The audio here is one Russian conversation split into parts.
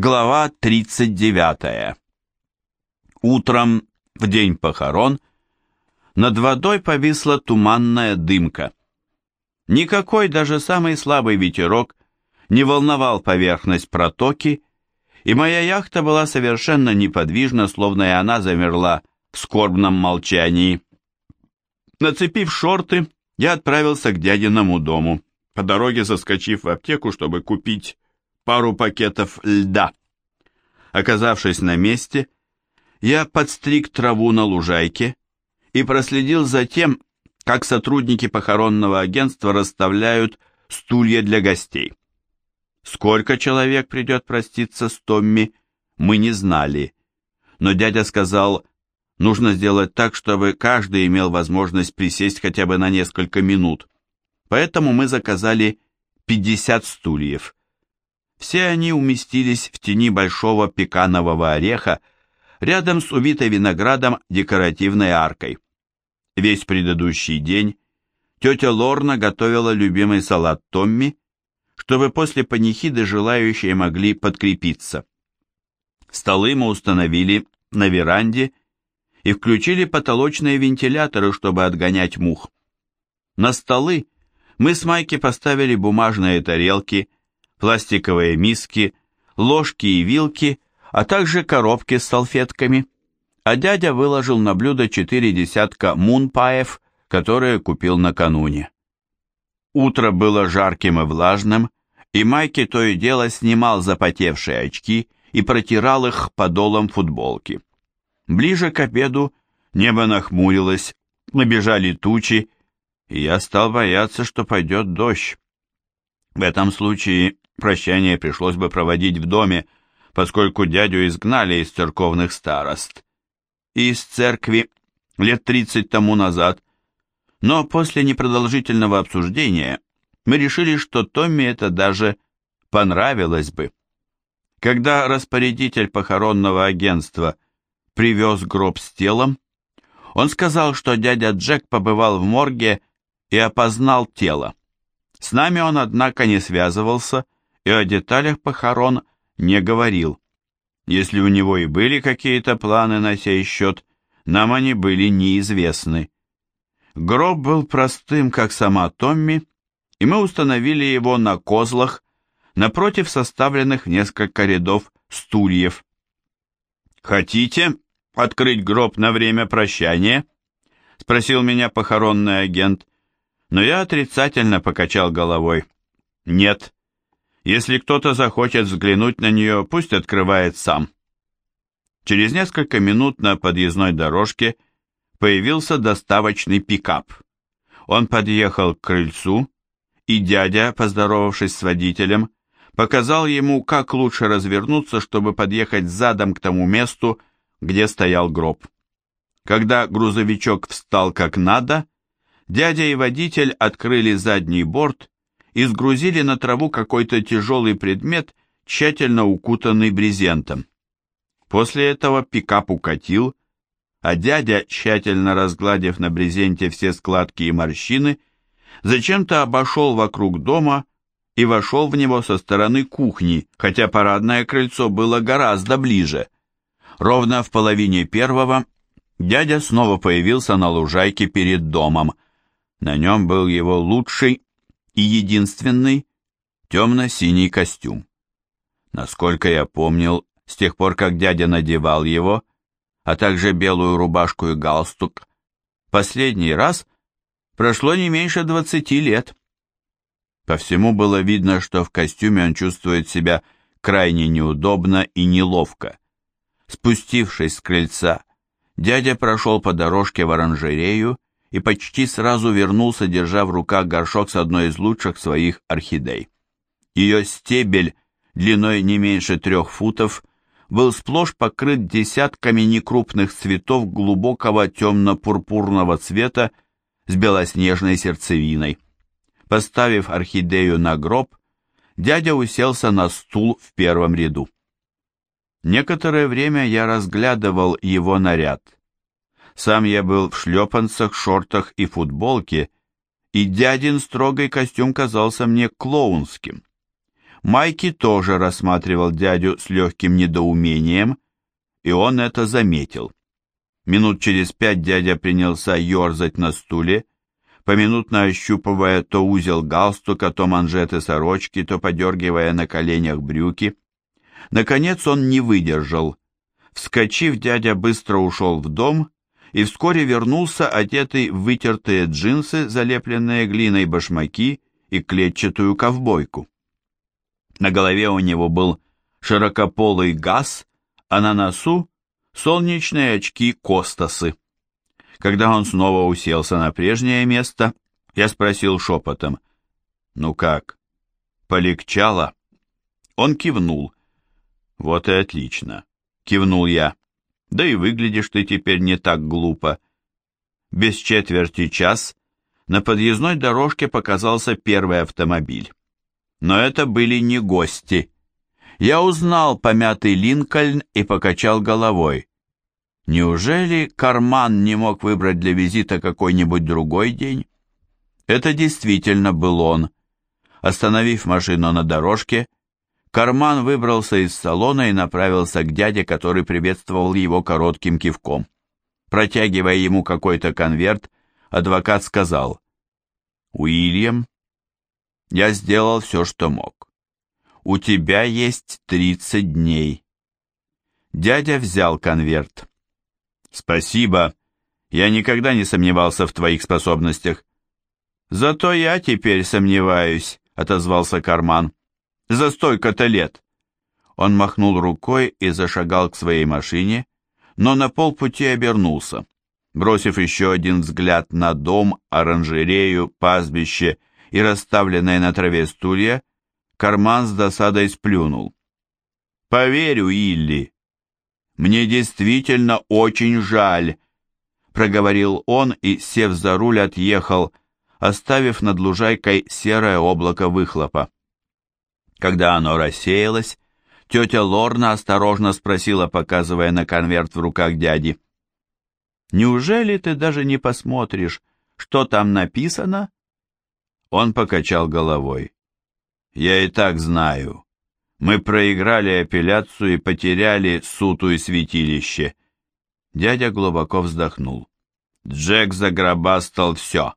Глава 39. Утром, в день похорон, над водой повисла туманная дымка. Никакой, даже самый слабый ветерок не волновал поверхность протоки, и моя яхта была совершенно неподвижна, словно и она замерла в скорбном молчании. Нацепив шорты, я отправился к дядиному дому, по дороге заскочив в аптеку, чтобы купить пару пакетов льда. Оказавшись на месте, я подстриг траву на лужайке и проследил за тем, как сотрудники похоронного агентства расставляют стулья для гостей. Сколько человек придет проститься с Томми, мы не знали, но дядя сказал, нужно сделать так, чтобы каждый имел возможность присесть хотя бы на несколько минут. Поэтому мы заказали 50 стульев. Все они уместились в тени большого пеканового ореха, рядом с увитой виноградом декоративной аркой. Весь предыдущий день тетя Лорна готовила любимый салат Томми, чтобы после панихиды желающие могли подкрепиться. Столы мы установили на веранде и включили потолочные вентиляторы, чтобы отгонять мух. На столы мы с Майки поставили бумажные тарелки, пластиковые миски, ложки и вилки, а также коробки с салфетками. А дядя выложил на блюдо четыре десятка мунпаев, которые купил накануне. Утро было жарким и влажным, и Майки то и дело снимал запотевшие очки и протирал их подолом футболки. Ближе к обеду небо нахмурилось, набежали тучи, и я стал бояться, что пойдет дождь. В этом случае Прощание пришлось бы проводить в доме, поскольку дядю изгнали из церковных старост. Из церкви лет тридцать тому назад. Но после непродолжительного обсуждения мы решили, что Томми это даже понравилось бы. Когда распорядитель похоронного агентства привез гроб с телом, он сказал, что дядя Джек побывал в морге и опознал тело. С нами он, однако, не связывался, и о деталях похорон не говорил. Если у него и были какие-то планы на сей счет, нам они были неизвестны. Гроб был простым, как сама Томми, и мы установили его на козлах, напротив составленных в несколько рядов стульев. «Хотите открыть гроб на время прощания?» — спросил меня похоронный агент, но я отрицательно покачал головой. «Нет, если кто-то захочет взглянуть на нее, пусть открывает сам. Через несколько минут на подъездной дорожке появился доставочный пикап. Он подъехал к крыльцу, и дядя, поздоровавшись с водителем, показал ему, как лучше развернуться, чтобы подъехать задом к тому месту, где стоял гроб. Когда грузовичок встал как надо, дядя и водитель открыли задний борт и сгрузили на траву какой-то тяжелый предмет, тщательно укутанный брезентом. После этого пикап укатил, а дядя, тщательно разгладив на брезенте все складки и морщины, зачем-то обошел вокруг дома и вошел в него со стороны кухни, хотя парадное крыльцо было гораздо ближе. Ровно в половине первого дядя снова появился на лужайке перед домом. На нем был его лучший и единственный темно-синий костюм. Насколько я помнил, с тех пор, как дядя надевал его, а также белую рубашку и галстук, последний раз прошло не меньше двадцати лет. По всему было видно, что в костюме он чувствует себя крайне неудобно и неловко. Спустившись с крыльца, дядя прошел по дорожке в оранжерею и почти сразу вернулся, держа в руках горшок с одной из лучших своих орхидей. Ее стебель, длиной не меньше трех футов, был сплошь покрыт десятками некрупных цветов глубокого темно-пурпурного цвета с белоснежной сердцевиной. Поставив орхидею на гроб, дядя уселся на стул в первом ряду. Некоторое время я разглядывал его наряд – сам я был в шлепанцах, шортах и футболке, и дядин строгий костюм казался мне клоунским. Майки тоже рассматривал дядю с легким недоумением, и он это заметил. Минут через пять дядя принялся ерзать на стуле, поминутно ощупывая то узел галстука, то манжеты сорочки, то подергивая на коленях брюки. Наконец он не выдержал. Вскочив, дядя быстро ушел в дом и вскоре вернулся, одетый в вытертые джинсы, залепленные глиной башмаки и клетчатую ковбойку. На голове у него был широкополый газ, а на носу солнечные очки Костасы. Когда он снова уселся на прежнее место, я спросил шепотом, «Ну как, полегчало?» Он кивнул. «Вот и отлично», — кивнул я. «Да и выглядишь ты теперь не так глупо». Без четверти час на подъездной дорожке показался первый автомобиль. Но это были не гости. Я узнал помятый Линкольн и покачал головой. Неужели Карман не мог выбрать для визита какой-нибудь другой день? Это действительно был он. Остановив машину на дорожке, Карман выбрался из салона и направился к дяде, который приветствовал его коротким кивком. Протягивая ему какой-то конверт, адвокат сказал, «Уильям, я сделал все, что мог. У тебя есть тридцать дней». Дядя взял конверт. «Спасибо. Я никогда не сомневался в твоих способностях». «Зато я теперь сомневаюсь», — отозвался Карман. «За столько-то лет». Он махнул рукой и зашагал к своей машине, но на полпути обернулся. Бросив еще один взгляд на дом, оранжерею, пастбище и расставленные на траве стулья, Карман с досадой сплюнул. «Поверю, Илли, мне действительно очень жаль», — проговорил он и, сев за руль, отъехал, оставив над лужайкой серое облако выхлопа. Когда оно рассеялось, тетя Лорна осторожно спросила, показывая на конверт в руках дяди. «Неужели ты даже не посмотришь, что там написано?» Он покачал головой. «Я и так знаю. Мы проиграли апелляцию и потеряли суту и святилище. Дядя глубоко вздохнул. Джек загробастал все.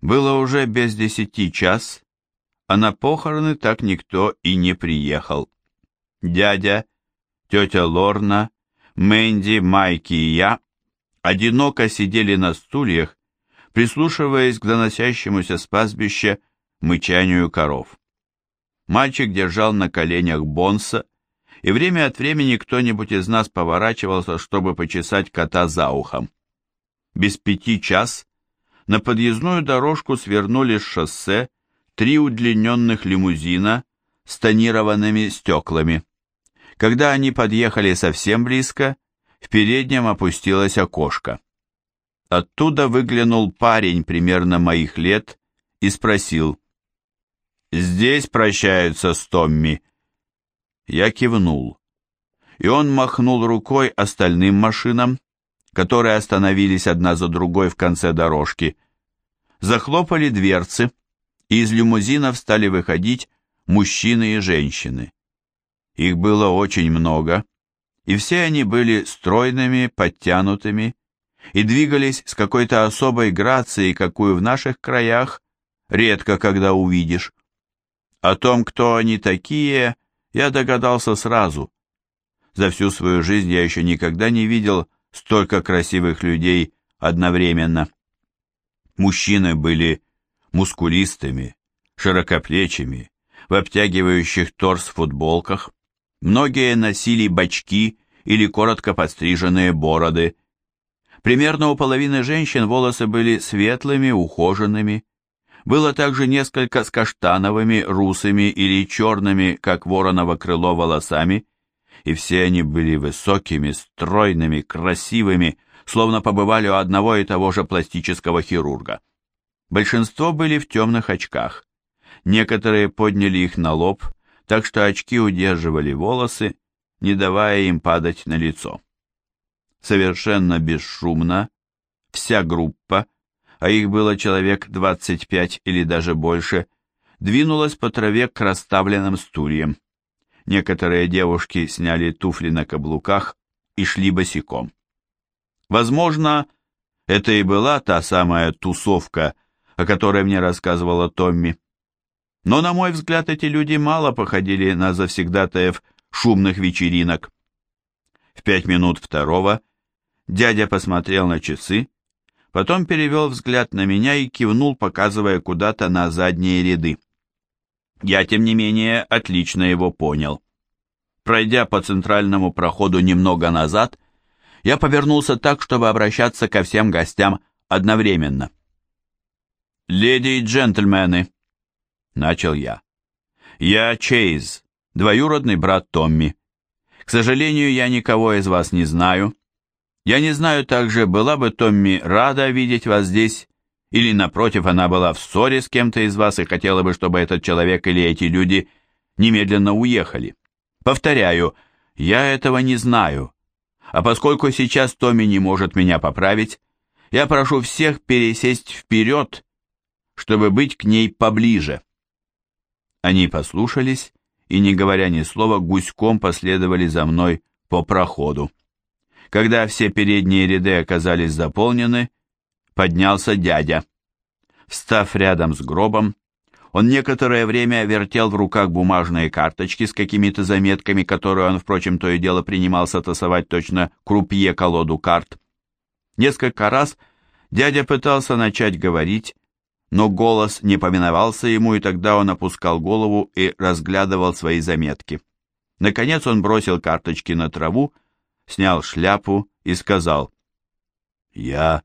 Было уже без десяти час, а на похороны так никто и не приехал. Дядя, тетя Лорна, Мэнди, Майки и я одиноко сидели на стульях, прислушиваясь к доносящемуся с пастбища мычанию коров. Мальчик держал на коленях Бонса, и время от времени кто-нибудь из нас поворачивался, чтобы почесать кота за ухом. Без пяти час на подъездную дорожку свернули с шоссе три удлиненных лимузина с тонированными стеклами. Когда они подъехали совсем близко, в переднем опустилось окошко. Оттуда выглянул парень примерно моих лет и спросил, Здесь прощаются с Томми. Я кивнул, и он махнул рукой остальным машинам, которые остановились одна за другой в конце дорожки. Захлопали дверцы, из лимузинов стали выходить мужчины и женщины. Их было очень много, и все они были стройными, подтянутыми и двигались с какой-то особой грацией, какую в наших краях редко когда увидишь. О том, кто они такие, я догадался сразу. За всю свою жизнь я еще никогда не видел столько красивых людей одновременно. Мужчины были мускулистыми, широкоплечими, в обтягивающих торс футболках. Многие носили бачки или коротко подстриженные бороды. Примерно у половины женщин волосы были светлыми, ухоженными, было также несколько с каштановыми, русыми или черными, как вороново крыло, волосами, и все они были высокими, стройными, красивыми, словно побывали у одного и того же пластического хирурга. Большинство были в темных очках. Некоторые подняли их на лоб, так что очки удерживали волосы, не давая им падать на лицо. Совершенно бесшумно вся группа а их было человек 25 или даже больше, двинулась по траве к расставленным стульям. Некоторые девушки сняли туфли на каблуках и шли босиком. Возможно, это и была та самая тусовка, о которой мне рассказывала Томми. Но, на мой взгляд, эти люди мало походили на завсегдатаев шумных вечеринок. В пять минут второго дядя посмотрел на часы, потом перевел взгляд на меня и кивнул, показывая куда-то на задние ряды. Я, тем не менее, отлично его понял. Пройдя по центральному проходу немного назад, я повернулся так, чтобы обращаться ко всем гостям одновременно. «Леди и джентльмены», — начал я, — «я Чейз, двоюродный брат Томми. К сожалению, я никого из вас не знаю. Я не знаю также, была бы Томми рада видеть вас здесь, или, напротив, она была в ссоре с кем-то из вас и хотела бы, чтобы этот человек или эти люди немедленно уехали. Повторяю, я этого не знаю, а поскольку сейчас Томми не может меня поправить, я прошу всех пересесть вперед, чтобы быть к ней поближе. Они послушались и, не говоря ни слова, гуськом последовали за мной по проходу. Когда все передние ряды оказались заполнены, поднялся дядя. Встав рядом с гробом, он некоторое время вертел в руках бумажные карточки с какими-то заметками, которые он, впрочем, то и дело принимался тасовать точно крупье колоду карт. Несколько раз дядя пытался начать говорить, но голос не поминовался ему, и тогда он опускал голову и разглядывал свои заметки. Наконец он бросил карточки на траву, снял шляпу и сказал, «Я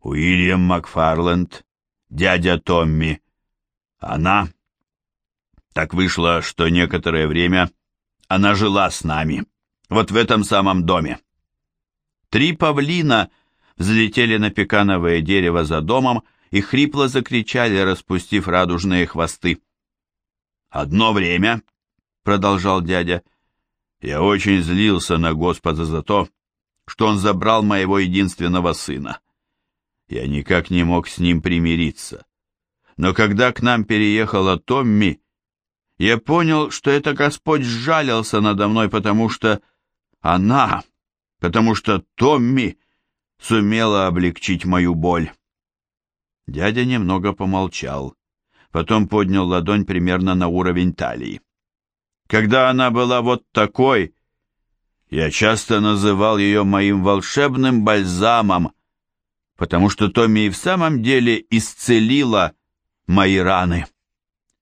Уильям Макфарленд, дядя Томми, она... Так вышло, что некоторое время она жила с нами, вот в этом самом доме. Три павлина взлетели на пекановое дерево за домом и хрипло закричали, распустив радужные хвосты. «Одно время», — продолжал дядя, — «я очень злился на Господа за то, что он забрал моего единственного сына. Я никак не мог с ним примириться. Но когда к нам переехала Томми, я понял, что это Господь сжалился надо мной, потому что она, потому что Томми сумела облегчить мою боль. Дядя немного помолчал, потом поднял ладонь примерно на уровень талии. Когда она была вот такой, я часто называл ее моим волшебным бальзамом, потому что Томми и в самом деле исцелила мои раны.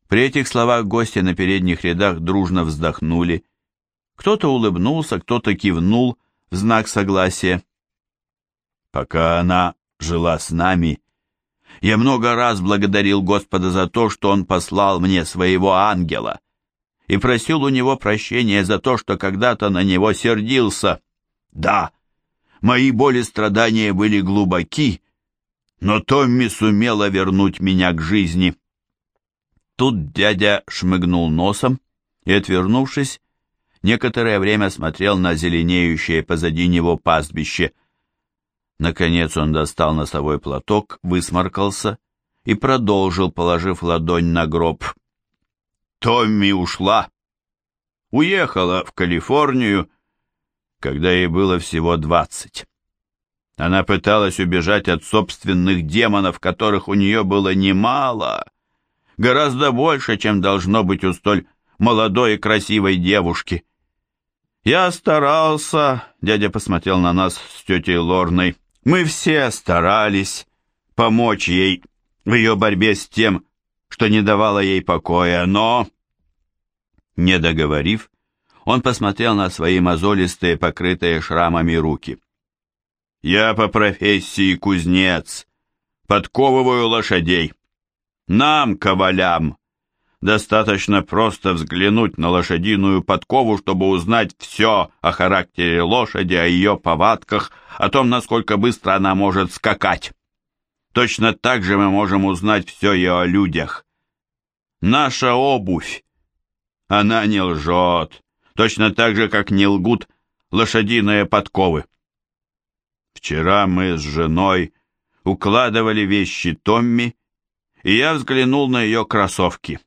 При этих словах гости на передних рядах дружно вздохнули. Кто-то улыбнулся, кто-то кивнул в знак согласия. Пока она жила с нами, я много раз благодарил Господа за то, что Он послал мне своего ангела, и просил у Него прощения за то, что когда-то на Него сердился. Да, мои боли страдания были глубоки, но Томми сумела вернуть меня к жизни. Тут дядя шмыгнул носом и, отвернувшись, некоторое время смотрел на зеленеющее позади него пастбище. Наконец он достал носовой платок, высморкался и продолжил, положив ладонь на гроб. Томми ушла. Уехала в Калифорнию, когда ей было всего двадцать. Она пыталась убежать от собственных демонов, которых у нее было немало, гораздо больше, чем должно быть у столь молодой и красивой девушки. Я старался, дядя посмотрел на нас с тетей Лорной, мы все старались помочь ей в ее борьбе с тем, что не давало ей покоя, но... Не договорив, он посмотрел на свои мозолистые, покрытые шрамами руки. Я по профессии кузнец, подковываю лошадей. Нам, ковалям, достаточно просто взглянуть на лошадиную подкову, чтобы узнать все о характере лошади, о ее повадках, о том, насколько быстро она может скакать. Точно так же мы можем узнать все и о людях. Наша обувь, она не лжет, точно так же, как не лгут лошадиные подковы. Вчера мы с женой укладывали вещи Томми, и я взглянул на ее кроссовки.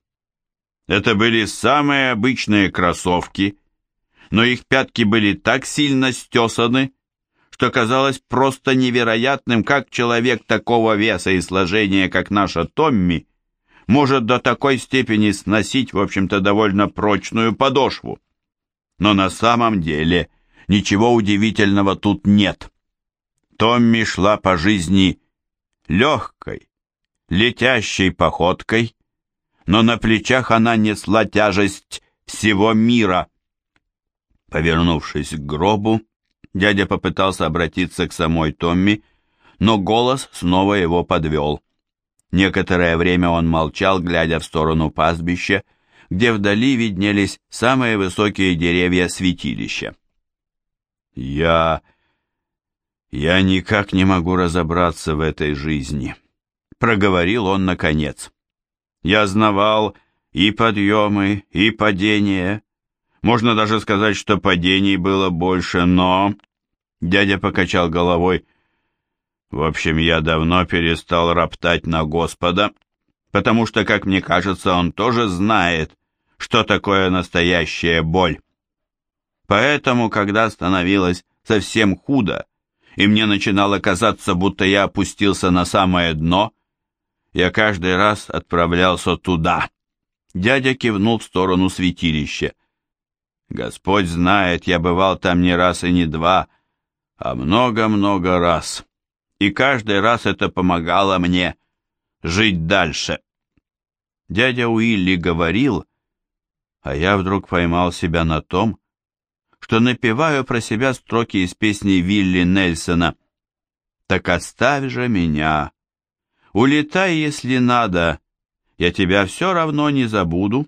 Это были самые обычные кроссовки, но их пятки были так сильно стесаны, что казалось просто невероятным, как человек такого веса и сложения, как наша Томми, может до такой степени сносить, в общем-то, довольно прочную подошву. Но на самом деле ничего удивительного тут нет. Томми шла по жизни легкой, летящей походкой, но на плечах она несла тяжесть всего мира. Повернувшись к гробу, дядя попытался обратиться к самой Томми, но голос снова его подвел. Некоторое время он молчал, глядя в сторону пастбища, где вдали виднелись самые высокие деревья святилища. «Я... я никак не могу разобраться в этой жизни», — проговорил он наконец. «Я знавал и подъемы, и падения. Можно даже сказать, что падений было больше, но...» Дядя покачал головой. «В общем, я давно перестал роптать на Господа, потому что, как мне кажется, он тоже знает, что такое настоящая боль. Поэтому, когда становилось совсем худо, и мне начинало казаться, будто я опустился на самое дно, я каждый раз отправлялся туда. Дядя кивнул в сторону святилища. Господь знает, я бывал там не раз и не два, а много-много раз. И каждый раз это помогало мне жить дальше. Дядя Уилли говорил, а я вдруг поймал себя на том, что напеваю про себя строки из песни Вилли Нельсона. «Так оставь же меня, улетай, если надо, я тебя все равно не забуду»,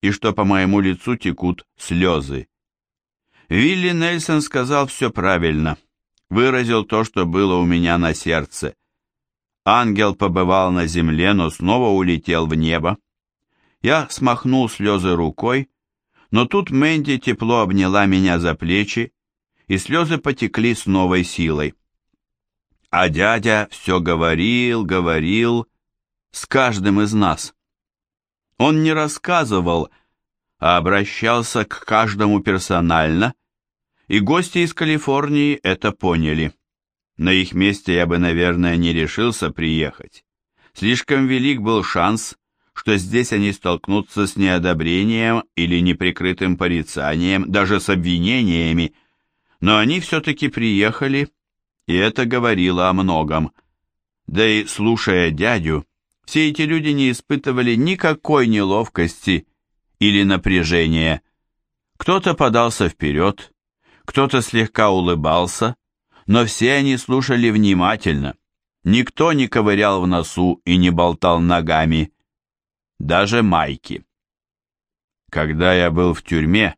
и что по моему лицу текут слезы. Вилли Нельсон сказал все правильно, выразил то, что было у меня на сердце. Ангел побывал на земле, но снова улетел в небо. Я смахнул слезы рукой, но тут Мэнди тепло обняла меня за плечи, и слезы потекли с новой силой. А дядя все говорил, говорил с каждым из нас. Он не рассказывал, а обращался к каждому персонально, и гости из Калифорнии это поняли. На их месте я бы, наверное, не решился приехать. Слишком велик был шанс, что здесь они столкнутся с неодобрением или неприкрытым порицанием, даже с обвинениями, но они все-таки приехали, и это говорило о многом. Да и, слушая дядю, все эти люди не испытывали никакой неловкости или напряжения. Кто-то подался вперед, кто-то слегка улыбался, но все они слушали внимательно. Никто не ковырял в носу и не болтал ногами, даже майки. Когда я был в тюрьме,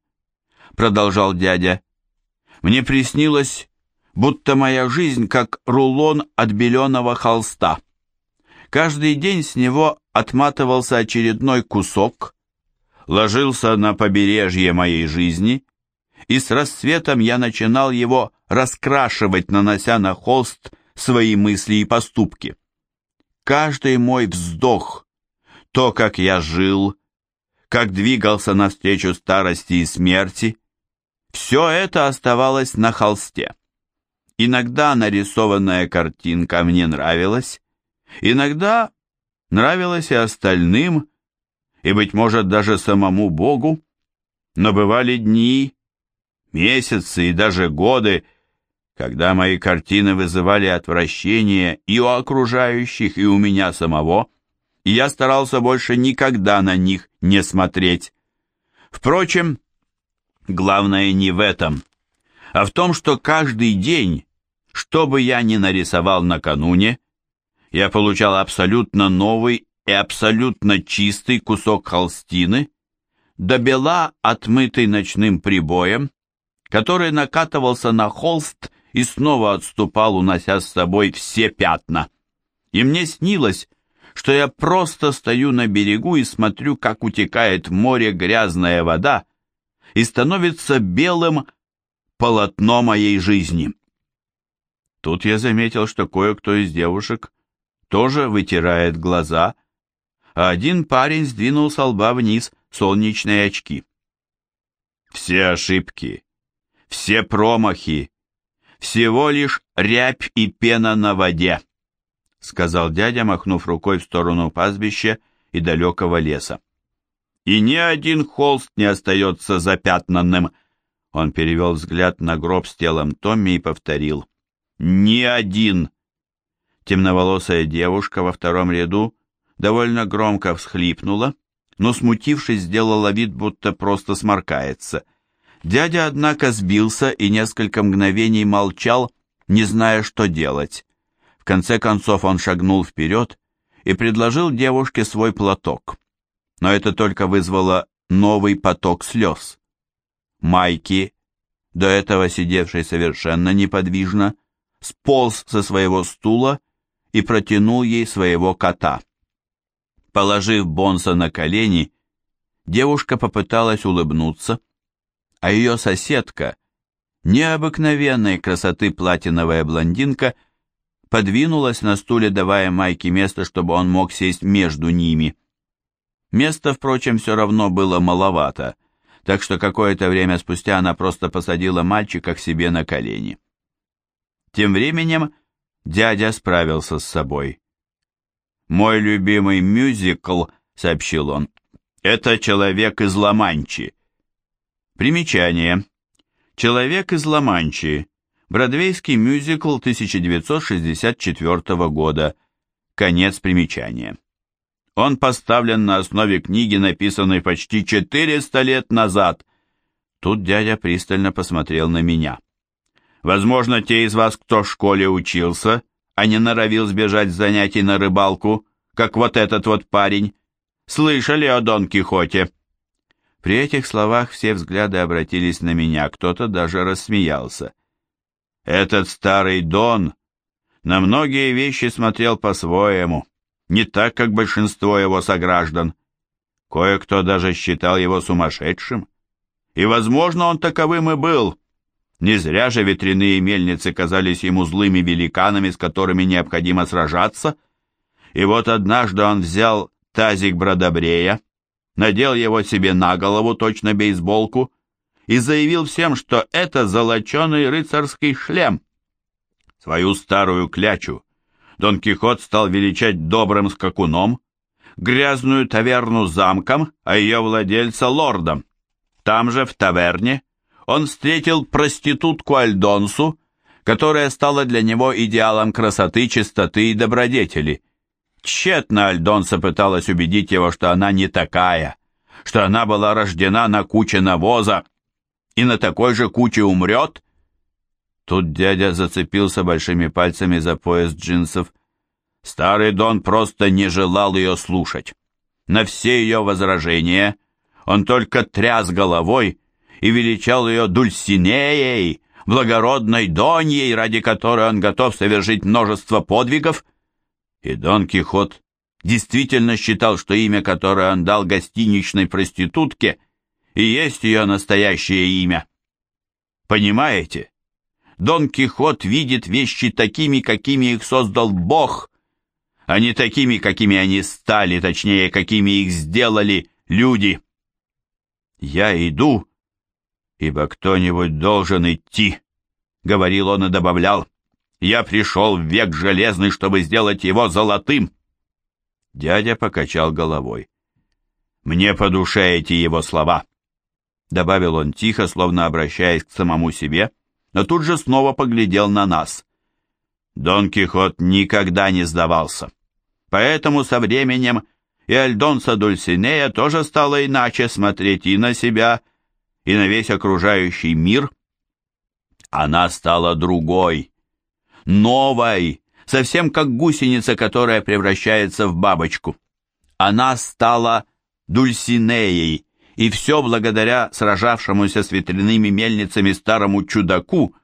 продолжал дядя, мне приснилось, будто моя жизнь как рулон от беленого холста. Каждый день с него отматывался очередной кусок, ложился на побережье моей жизни и с рассветом я начинал его раскрашивать, нанося на холст свои мысли и поступки. Каждый мой вздох, то, как я жил, как двигался навстречу старости и смерти, все это оставалось на холсте. Иногда нарисованная картинка мне нравилась, иногда нравилась и остальным, и, быть может, даже самому Богу, но бывали дни, месяцы и даже годы, когда мои картины вызывали отвращение и у окружающих, и у меня самого, и я старался больше никогда на них не смотреть. Впрочем, главное не в этом, а в том, что каждый день, что бы я ни нарисовал накануне, я получал абсолютно новый и абсолютно чистый кусок холстины, до бела отмытый ночным прибоем, который накатывался на холст и снова отступал, унося с собой все пятна. И мне снилось, что я просто стою на берегу и смотрю, как утекает в море грязная вода и становится белым полотно моей жизни. Тут я заметил, что кое-кто из девушек тоже вытирает глаза, а один парень сдвинул с лба вниз солнечные очки. Все ошибки, все промахи, всего лишь рябь и пена на воде, сказал дядя, махнув рукой в сторону пастбища и далекого леса. И ни один холст не остается запятнанным. Он перевел взгляд на гроб с телом Томми и повторил. Ни один. Темноволосая девушка во втором ряду довольно громко всхлипнула, но, смутившись, сделала вид, будто просто сморкается. Дядя, однако, сбился и несколько мгновений молчал, не зная, что делать. В конце концов он шагнул вперед и предложил девушке свой платок. Но это только вызвало новый поток слез. Майки, до этого сидевший совершенно неподвижно, сполз со своего стула и протянул ей своего кота. Положив Бонса на колени, девушка попыталась улыбнуться, а ее соседка, необыкновенной красоты платиновая блондинка, подвинулась на стуле, давая Майке место, чтобы он мог сесть между ними. Места, впрочем, все равно было маловато, так что какое-то время спустя она просто посадила мальчика к себе на колени. Тем временем дядя справился с собой. «Мой любимый мюзикл», — сообщил он, — «это «Человек из Ла-Манчи». Примечание. «Человек из Ла-Манчи» — бродвейский мюзикл 1964 года. Конец примечания. Он поставлен на основе книги, написанной почти 400 лет назад. Тут дядя пристально посмотрел на меня. Возможно, те из вас, кто в школе учился, а не норовил сбежать с занятий на рыбалку, как вот этот вот парень. Слышали о Дон Кихоте?» При этих словах все взгляды обратились на меня, кто-то даже рассмеялся. «Этот старый Дон на многие вещи смотрел по-своему, не так, как большинство его сограждан. Кое-кто даже считал его сумасшедшим. И, возможно, он таковым и был». Не зря же ветряные мельницы казались ему злыми великанами, с которыми необходимо сражаться. И вот однажды он взял тазик бродобрея, надел его себе на голову, точно бейсболку, и заявил всем, что это золоченый рыцарский шлем. Свою старую клячу Дон Кихот стал величать добрым скакуном, грязную таверну замком, а ее владельца лордом. Там же, в таверне, он встретил проститутку Альдонсу, которая стала для него идеалом красоты, чистоты и добродетели. Тщетно Альдонса пыталась убедить его, что она не такая, что она была рождена на куче навоза и на такой же куче умрет. Тут дядя зацепился большими пальцами за пояс джинсов. Старый Дон просто не желал ее слушать. На все ее возражения он только тряс головой и величал ее Дульсинеей, благородной Доньей, ради которой он готов совершить множество подвигов. И Дон Кихот действительно считал, что имя, которое он дал гостиничной проститутке, и есть ее настоящее имя. Понимаете? Дон Кихот видит вещи такими, какими их создал Бог, а не такими, какими они стали, точнее, какими их сделали люди. Я иду, ибо кто-нибудь должен идти», — говорил он и добавлял. «Я пришел в век железный, чтобы сделать его золотым». Дядя покачал головой. «Мне по душе эти его слова», — добавил он тихо, словно обращаясь к самому себе, но тут же снова поглядел на нас. Дон Кихот никогда не сдавался. Поэтому со временем и Альдонса Дульсинея тоже стала иначе смотреть и на себя, на весь окружающий мир, она стала другой, новой, совсем как гусеница, которая превращается в бабочку. Она стала Дульсинеей, и все благодаря сражавшемуся с ветряными мельницами старому чудаку,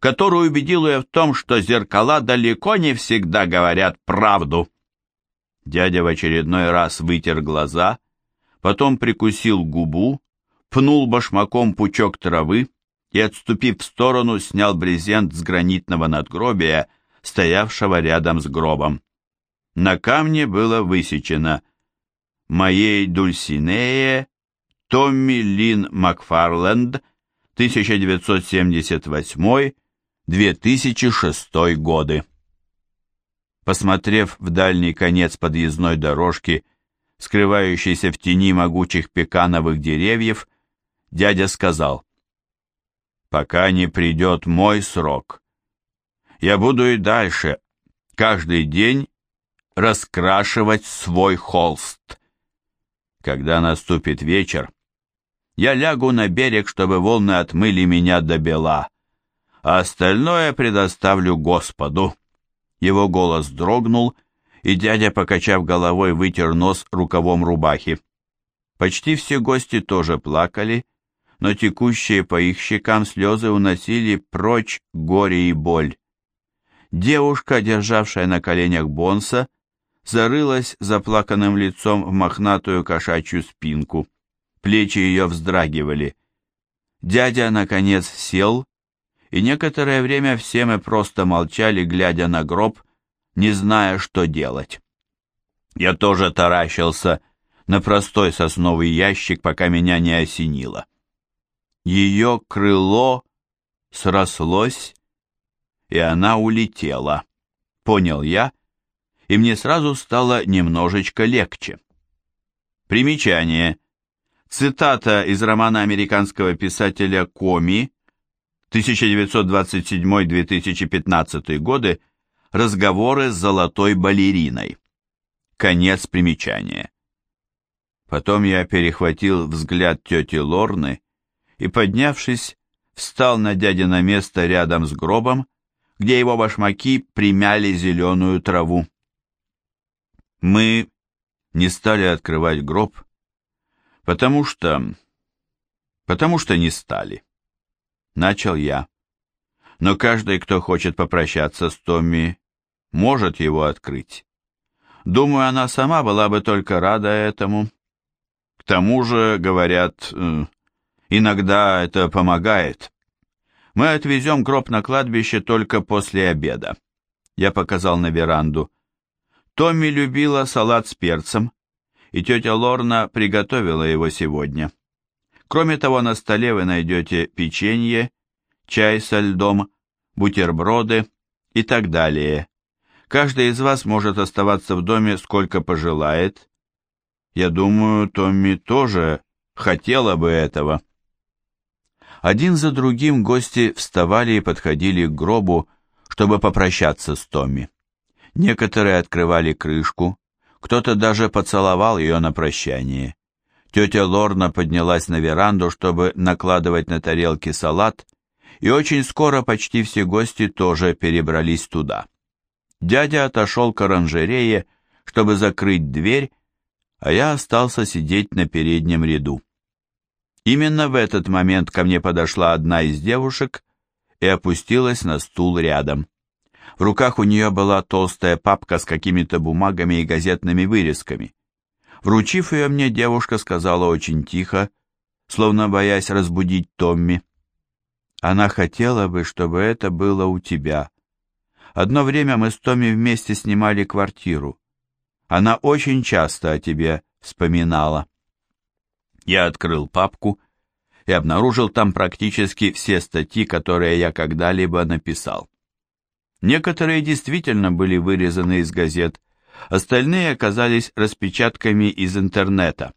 который убедил ее в том, что зеркала далеко не всегда говорят правду. Дядя в очередной раз вытер глаза, потом прикусил губу пнул башмаком пучок травы и, отступив в сторону, снял брезент с гранитного надгробия, стоявшего рядом с гробом. На камне было высечено моей Дульсинее Томми Лин Макфарленд 1978-2006 годы. Посмотрев в дальний конец подъездной дорожки, скрывающейся в тени могучих пекановых деревьев, дядя сказал, «Пока не придет мой срок, я буду и дальше, каждый день, раскрашивать свой холст. Когда наступит вечер, я лягу на берег, чтобы волны отмыли меня до бела, а остальное предоставлю Господу». Его голос дрогнул, и дядя, покачав головой, вытер нос рукавом рубахи. Почти все гости тоже плакали, но текущие по их щекам слезы уносили прочь горе и боль. Девушка, державшая на коленях Бонса, зарылась заплаканным лицом в мохнатую кошачью спинку. Плечи ее вздрагивали. Дядя, наконец, сел и некоторое время все мы просто молчали, глядя на гроб, не зная, что делать. Я тоже таращился на простой сосновый ящик, пока меня не осенило. Ее крыло срослось, и она улетела, понял я, и мне сразу стало немножечко легче. Примечание. Цитата из романа американского писателя Коми 1927-2015 годы «Разговоры с золотой балериной». Конец примечания. Потом я перехватил взгляд тети Лорны и, поднявшись, встал на дядино место рядом с гробом, где его башмаки примяли зеленую траву. Мы не стали открывать гроб, потому что... потому что не стали начал я. Но каждый, кто хочет попрощаться с Томми, может его открыть. Думаю, она сама была бы только рада этому. К тому же, говорят, э, иногда это помогает. Мы отвезем гроб на кладбище только после обеда. Я показал на веранду. Томми любила салат с перцем, и тетя Лорна приготовила его сегодня. Кроме того, на столе вы найдете печенье, чай со льдом, бутерброды и так далее. Каждый из вас может оставаться в доме сколько пожелает. Я думаю, Томми тоже хотела бы этого. Один за другим гости вставали и подходили к гробу, чтобы попрощаться с Томми. Некоторые открывали крышку, кто-то даже поцеловал ее на прощание. Тетя Лорна поднялась на веранду, чтобы накладывать на тарелки салат, и очень скоро почти все гости тоже перебрались туда. Дядя отошел к оранжерее, чтобы закрыть дверь, а я остался сидеть на переднем ряду. Именно в этот момент ко мне подошла одна из девушек и опустилась на стул рядом. В руках у нее была толстая папка с какими-то бумагами и газетными вырезками. Вручив ее мне, девушка сказала очень тихо, словно боясь разбудить Томми. Она хотела бы, чтобы это было у тебя. Одно время мы с Томми вместе снимали квартиру. Она очень часто о тебе вспоминала. Я открыл папку и обнаружил там практически все статьи, которые я когда-либо написал. Некоторые действительно были вырезаны из газет, Остальные оказались распечатками из интернета.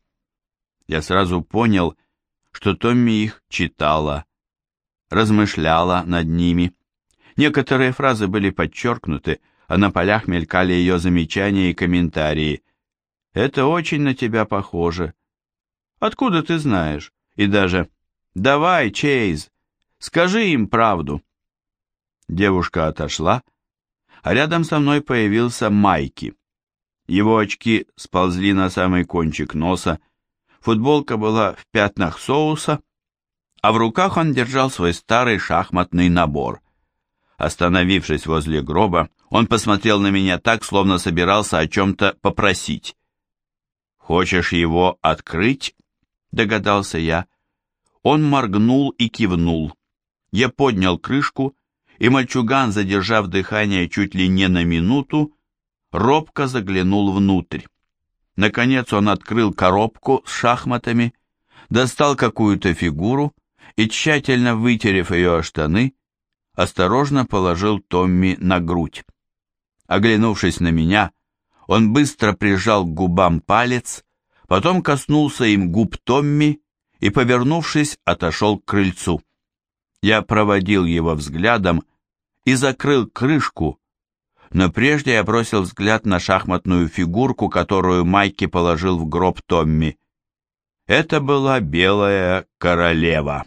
Я сразу понял, что Томми их читала, размышляла над ними. Некоторые фразы были подчеркнуты, а на полях мелькали ее замечания и комментарии. «Это очень на тебя похоже». «Откуда ты знаешь?» И даже «Давай, Чейз, скажи им правду». Девушка отошла, а рядом со мной появился Майки. Его очки сползли на самый кончик носа, футболка была в пятнах соуса, а в руках он держал свой старый шахматный набор. Остановившись возле гроба, он посмотрел на меня так, словно собирался о чем-то попросить. «Хочешь его открыть?» — догадался я. Он моргнул и кивнул. Я поднял крышку, и мальчуган, задержав дыхание чуть ли не на минуту, робко заглянул внутрь. Наконец он открыл коробку с шахматами, достал какую-то фигуру и, тщательно вытерев ее о штаны, осторожно положил Томми на грудь. Оглянувшись на меня, он быстро прижал к губам палец, потом коснулся им губ Томми и, повернувшись, отошел к крыльцу. Я проводил его взглядом и закрыл крышку, но прежде я бросил взгляд на шахматную фигурку, которую Майки положил в гроб Томми. Это была белая королева.